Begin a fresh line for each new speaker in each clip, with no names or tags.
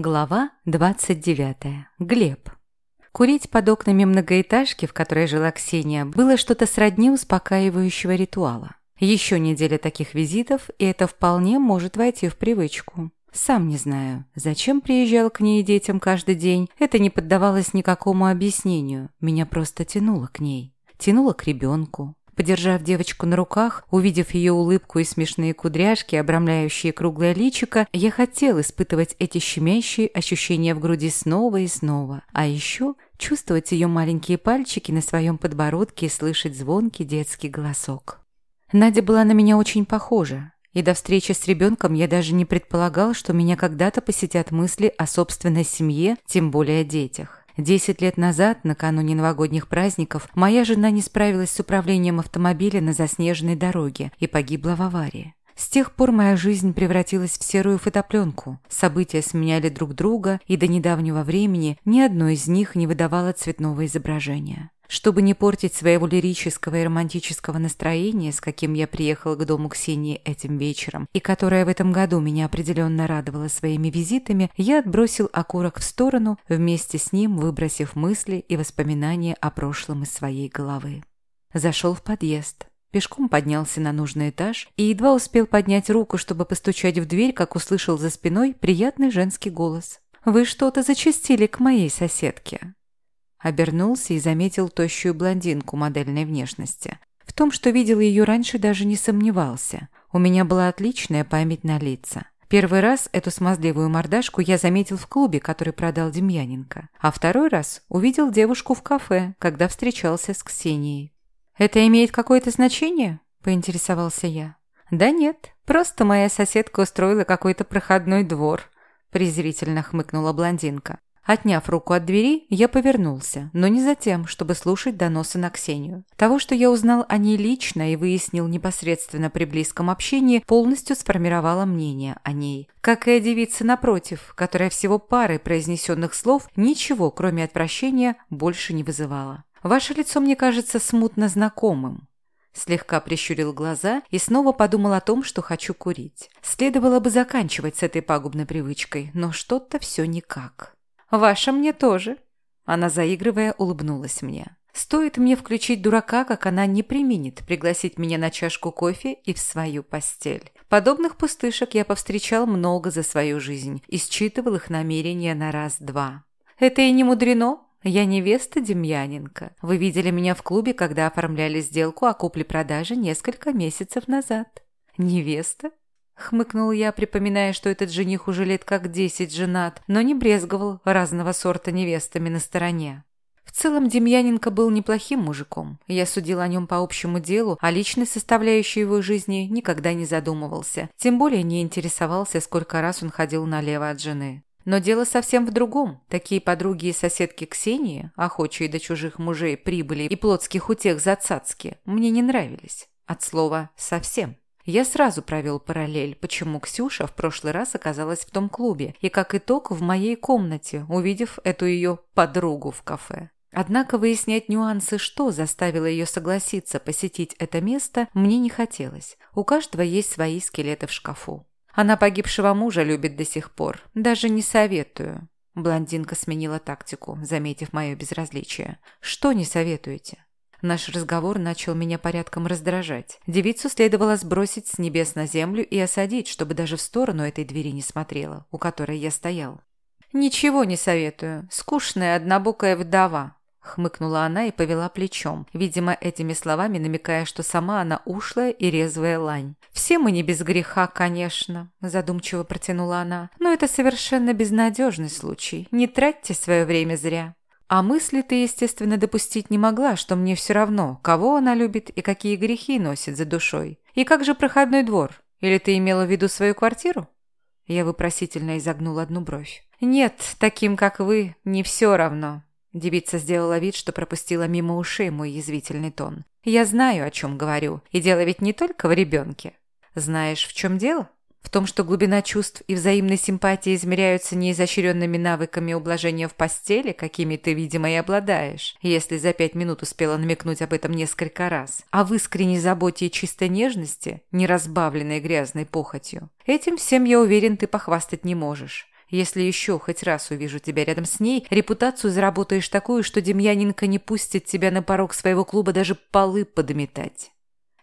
Глава 29. Глеб. Курить под окнами многоэтажки, в которой жила Ксения, было что-то сродни успокаивающего ритуала. Еще неделя таких визитов, и это вполне может войти в привычку. Сам не знаю, зачем приезжал к ней детям каждый день, это не поддавалось никакому объяснению, меня просто тянуло к ней. Тянуло к ребенку, Подержав девочку на руках, увидев ее улыбку и смешные кудряшки, обрамляющие круглое личико, я хотел испытывать эти щемящие ощущения в груди снова и снова. А еще чувствовать ее маленькие пальчики на своем подбородке и слышать звонкий детский голосок. Надя была на меня очень похожа. И до встречи с ребенком я даже не предполагал, что меня когда-то посетят мысли о собственной семье, тем более о детях. Десять лет назад, накануне новогодних праздников, моя жена не справилась с управлением автомобиля на заснеженной дороге и погибла в аварии. С тех пор моя жизнь превратилась в серую фотопленку. События сменяли друг друга, и до недавнего времени ни одно из них не выдавало цветного изображения. Чтобы не портить своего лирического и романтического настроения, с каким я приехала к дому Ксении этим вечером, и которое в этом году меня определенно радовало своими визитами, я отбросил окурок в сторону, вместе с ним выбросив мысли и воспоминания о прошлом из своей головы. Зашел в подъезд. Пешком поднялся на нужный этаж и едва успел поднять руку, чтобы постучать в дверь, как услышал за спиной приятный женский голос. «Вы что-то зачастили к моей соседке». Обернулся и заметил тощую блондинку модельной внешности. В том, что видел ее раньше, даже не сомневался. У меня была отличная память на лица. Первый раз эту смазливую мордашку я заметил в клубе, который продал Демьяненко. А второй раз увидел девушку в кафе, когда встречался с Ксенией. «Это имеет какое-то значение?» – поинтересовался я. «Да нет, просто моя соседка устроила какой-то проходной двор», – презрительно хмыкнула блондинка. Отняв руку от двери, я повернулся, но не за тем, чтобы слушать доносы на Ксению. Того, что я узнал о ней лично и выяснил непосредственно при близком общении, полностью сформировало мнение о ней. Как и о девице напротив, которая всего парой произнесенных слов ничего, кроме отвращения, больше не вызывала. «Ваше лицо мне кажется смутно знакомым». Слегка прищурил глаза и снова подумал о том, что хочу курить. Следовало бы заканчивать с этой пагубной привычкой, но что-то все никак. «Ваша мне тоже». Она, заигрывая, улыбнулась мне. Стоит мне включить дурака, как она не применит пригласить меня на чашку кофе и в свою постель. Подобных пустышек я повстречал много за свою жизнь и считывал их намерения на раз-два. Это и не мудрено. Я невеста Демьяненко. Вы видели меня в клубе, когда оформляли сделку о купле-продаже несколько месяцев назад. Невеста? Хмыкнул я, припоминая, что этот жених уже лет как десять женат, но не брезговал разного сорта невестами на стороне. В целом Демьяненко был неплохим мужиком. Я судил о нем по общему делу, а личной составляющей его жизни никогда не задумывался. Тем более не интересовался, сколько раз он ходил налево от жены. Но дело совсем в другом. Такие подруги и соседки Ксении, охочие до чужих мужей прибыли и плотских утех за цацки, мне не нравились. От слова «совсем». Я сразу провел параллель, почему Ксюша в прошлый раз оказалась в том клубе, и как итог в моей комнате, увидев эту ее подругу в кафе. Однако выяснять нюансы, что заставило ее согласиться посетить это место, мне не хотелось. У каждого есть свои скелеты в шкафу. Она погибшего мужа любит до сих пор. Даже не советую. Блондинка сменила тактику, заметив мое безразличие. Что не советуете? Наш разговор начал меня порядком раздражать. Девицу следовало сбросить с небес на землю и осадить, чтобы даже в сторону этой двери не смотрела, у которой я стоял. «Ничего не советую. Скучная однобокая вдова», — хмыкнула она и повела плечом, видимо, этими словами намекая, что сама она ушлая и резвая лань. «Все мы не без греха, конечно», – задумчиво протянула она. «Но это совершенно безнадежный случай. Не тратьте свое время зря». А мысли ты, естественно, допустить не могла, что мне все равно, кого она любит и какие грехи носит за душой. И как же проходной двор? Или ты имела в виду свою квартиру?» Я вопросительно изогнул одну бровь. «Нет, таким, как вы, не все равно». Девица сделала вид, что пропустила мимо ушей мой язвительный тон. «Я знаю, о чем говорю, и дело ведь не только в ребенке. Знаешь, в чем дело?» В том, что глубина чувств и взаимной симпатии измеряются не изощренными навыками ублажения в постели, какими ты, видимо, и обладаешь, если за пять минут успела намекнуть об этом несколько раз, а в искренней заботе и чистой нежности, не разбавленной грязной похотью. Этим всем, я уверен, ты похвастать не можешь. Если еще хоть раз увижу тебя рядом с ней, репутацию заработаешь такую, что Демьяненко не пустит тебя на порог своего клуба даже полы подметать».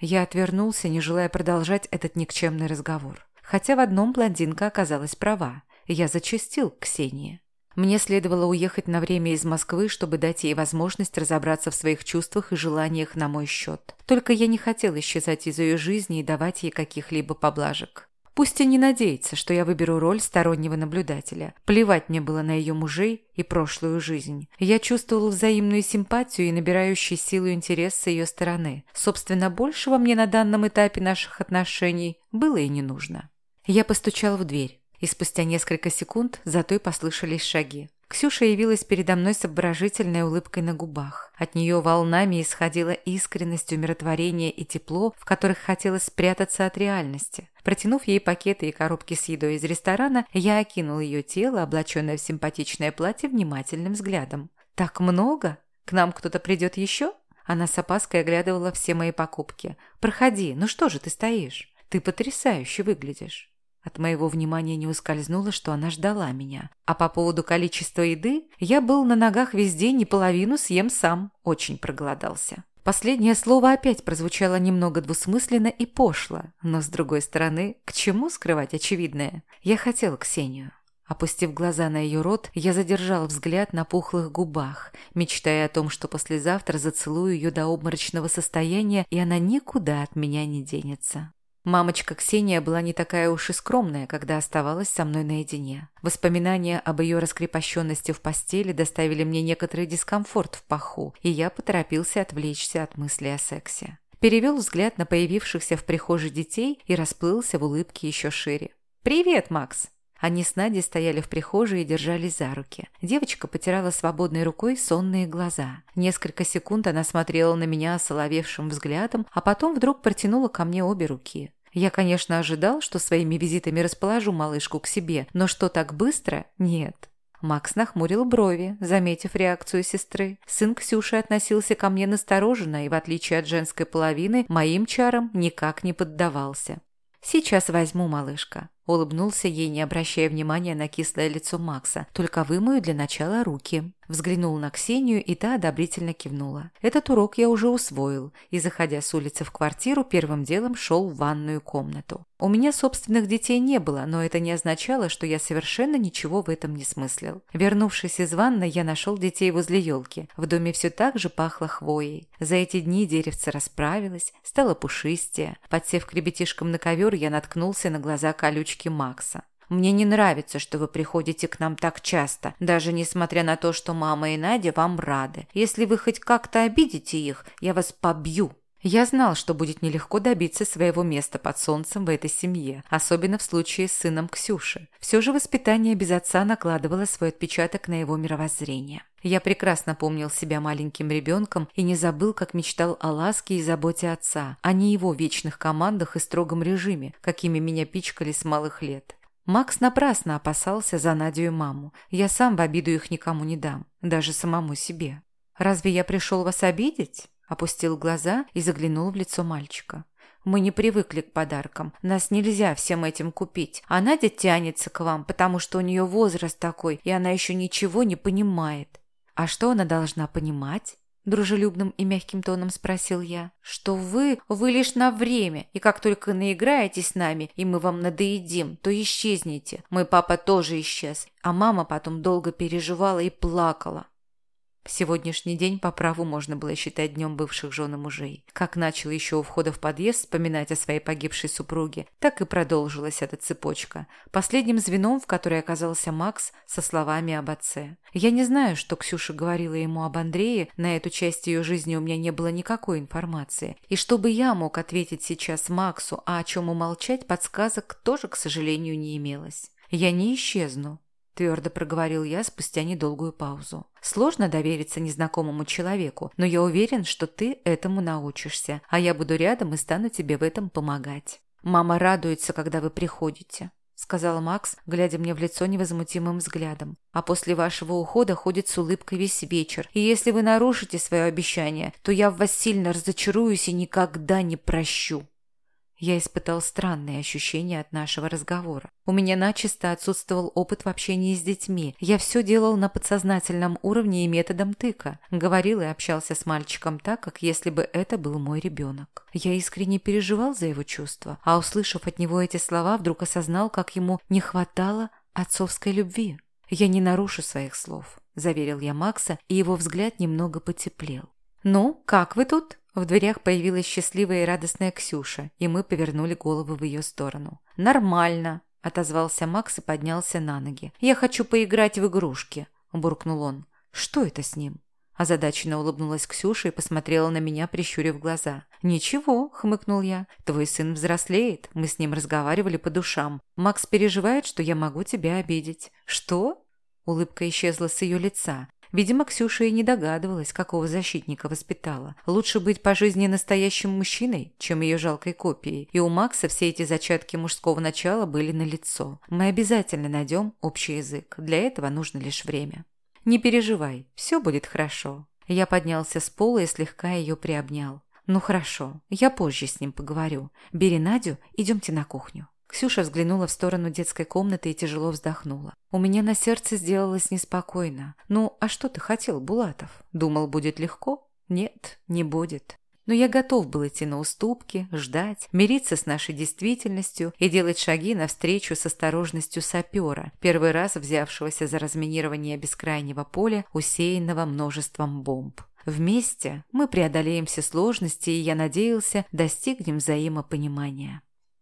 Я отвернулся, не желая продолжать этот никчемный разговор. Хотя в одном блондинка оказалась права. Я зачастил Ксении. Мне следовало уехать на время из Москвы, чтобы дать ей возможность разобраться в своих чувствах и желаниях на мой счет. Только я не хотел исчезать из ее жизни и давать ей каких-либо поблажек. Пусть и не надеется, что я выберу роль стороннего наблюдателя. Плевать мне было на ее мужей и прошлую жизнь. Я чувствовал взаимную симпатию и набирающую силу интерес с ее стороны. Собственно, большего мне на данном этапе наших отношений было и не нужно. Я постучал в дверь и спустя несколько секунд за той послышались шаги. Ксюша явилась передо мной с обворожительной улыбкой на губах. От нее волнами исходила искренность, умиротворение и тепло, в которых хотелось спрятаться от реальности. Протянув ей пакеты и коробки с едой из ресторана, я окинул ее тело, облаченное в симпатичное платье, внимательным взглядом. «Так много? К нам кто-то придет еще?» Она с опаской оглядывала все мои покупки. «Проходи, ну что же ты стоишь? Ты потрясающе выглядишь». От моего внимания не ускользнуло, что она ждала меня. А по поводу количества еды, я был на ногах весь день и половину съем сам. Очень проголодался. Последнее слово опять прозвучало немного двусмысленно и пошло, но, с другой стороны, к чему скрывать очевидное? Я хотел Ксению. Опустив глаза на ее рот, я задержал взгляд на пухлых губах, мечтая о том, что послезавтра зацелую ее до обморочного состояния, и она никуда от меня не денется. Мамочка Ксения была не такая уж и скромная, когда оставалась со мной наедине. Воспоминания об ее раскрепощенности в постели доставили мне некоторый дискомфорт в паху, и я поторопился отвлечься от мысли о сексе. Перевел взгляд на появившихся в прихожей детей и расплылся в улыбке еще шире. «Привет, Макс!» Они с Надей стояли в прихожей и держались за руки. Девочка потирала свободной рукой сонные глаза. Несколько секунд она смотрела на меня соловевшим взглядом, а потом вдруг протянула ко мне обе руки. Я, конечно, ожидал, что своими визитами расположу малышку к себе, но что так быстро – нет. Макс нахмурил брови, заметив реакцию сестры. Сын Ксюши относился ко мне настороженно и, в отличие от женской половины, моим чарам никак не поддавался. «Сейчас возьму, малышка», – улыбнулся ей, не обращая внимания на кислое лицо Макса. «Только вымою для начала руки». Взглянул на Ксению, и та одобрительно кивнула. Этот урок я уже усвоил, и, заходя с улицы в квартиру, первым делом шел в ванную комнату. У меня собственных детей не было, но это не означало, что я совершенно ничего в этом не смыслил. Вернувшись из ванны, я нашел детей возле елки. В доме все так же пахло хвоей. За эти дни деревце расправилось, стало пушистее. Подсев к ребятишкам на ковер, я наткнулся на глаза колючки Макса. Мне не нравится, что вы приходите к нам так часто, даже несмотря на то, что мама и Надя вам рады. Если вы хоть как-то обидите их, я вас побью». Я знал, что будет нелегко добиться своего места под солнцем в этой семье, особенно в случае с сыном Ксюши. Все же воспитание без отца накладывало свой отпечаток на его мировоззрение. Я прекрасно помнил себя маленьким ребенком и не забыл, как мечтал о ласке и заботе отца, а не его вечных командах и строгом режиме, какими меня пичкали с малых лет. Макс напрасно опасался за Надю и маму. Я сам в обиду их никому не дам, даже самому себе. «Разве я пришел вас обидеть?» Опустил глаза и заглянул в лицо мальчика. «Мы не привыкли к подаркам. Нас нельзя всем этим купить. А Надя тянется к вам, потому что у нее возраст такой, и она еще ничего не понимает». «А что она должна понимать?» Дружелюбным и мягким тоном спросил я. «Что вы, вы лишь на время, и как только наиграетесь с нами, и мы вам надоедим, то исчезнете. Мой папа тоже исчез, а мама потом долго переживала и плакала. Сегодняшний день по праву можно было считать днем бывших жен и мужей. Как начал еще у входа в подъезд вспоминать о своей погибшей супруге, так и продолжилась эта цепочка. Последним звеном, в которой оказался Макс со словами об отце. Я не знаю, что Ксюша говорила ему об Андрее, на эту часть ее жизни у меня не было никакой информации. И чтобы я мог ответить сейчас Максу, а о чем умолчать, подсказок тоже, к сожалению, не имелось. Я не исчезну. – твердо проговорил я спустя недолгую паузу. «Сложно довериться незнакомому человеку, но я уверен, что ты этому научишься, а я буду рядом и стану тебе в этом помогать. Мама радуется, когда вы приходите», – сказал Макс, глядя мне в лицо невозмутимым взглядом. «А после вашего ухода ходит с улыбкой весь вечер, и если вы нарушите свое обещание, то я в вас сильно разочаруюсь и никогда не прощу». Я испытал странные ощущения от нашего разговора. У меня начисто отсутствовал опыт в общении с детьми. Я все делал на подсознательном уровне и методом тыка. Говорил и общался с мальчиком так, как если бы это был мой ребенок. Я искренне переживал за его чувства, а услышав от него эти слова, вдруг осознал, как ему не хватало отцовской любви. «Я не нарушу своих слов», – заверил я Макса, и его взгляд немного потеплел. «Ну, как вы тут?» В дверях появилась счастливая и радостная Ксюша, и мы повернули головы в ее сторону. «Нормально», – отозвался Макс и поднялся на ноги. «Я хочу поиграть в игрушки», – буркнул он. «Что это с ним?» Озадаченно улыбнулась Ксюша и посмотрела на меня, прищурив глаза. «Ничего», — хмыкнул я. «Твой сын взрослеет. Мы с ним разговаривали по душам. Макс переживает, что я могу тебя обидеть». «Что?» Улыбка исчезла с ее лица. Видимо, Ксюша и не догадывалась, какого защитника воспитала. Лучше быть по жизни настоящим мужчиной, чем ее жалкой копией. И у Макса все эти зачатки мужского начала были налицо. Мы обязательно найдем общий язык. Для этого нужно лишь время. Не переживай, все будет хорошо. Я поднялся с пола и слегка ее приобнял. Ну хорошо, я позже с ним поговорю. Бери Надю, идемте на кухню. Ксюша взглянула в сторону детской комнаты и тяжело вздохнула. У меня на сердце сделалось неспокойно. Ну, а что ты хотел, Булатов? Думал, будет легко? Нет, не будет. Но я готов был идти на уступки, ждать, мириться с нашей действительностью и делать шаги навстречу с осторожностью сапера, первый раз взявшегося за разминирование бескрайнего поля, усеянного множеством бомб. Вместе мы преодолеем все сложности, и я надеялся, достигнем взаимопонимания.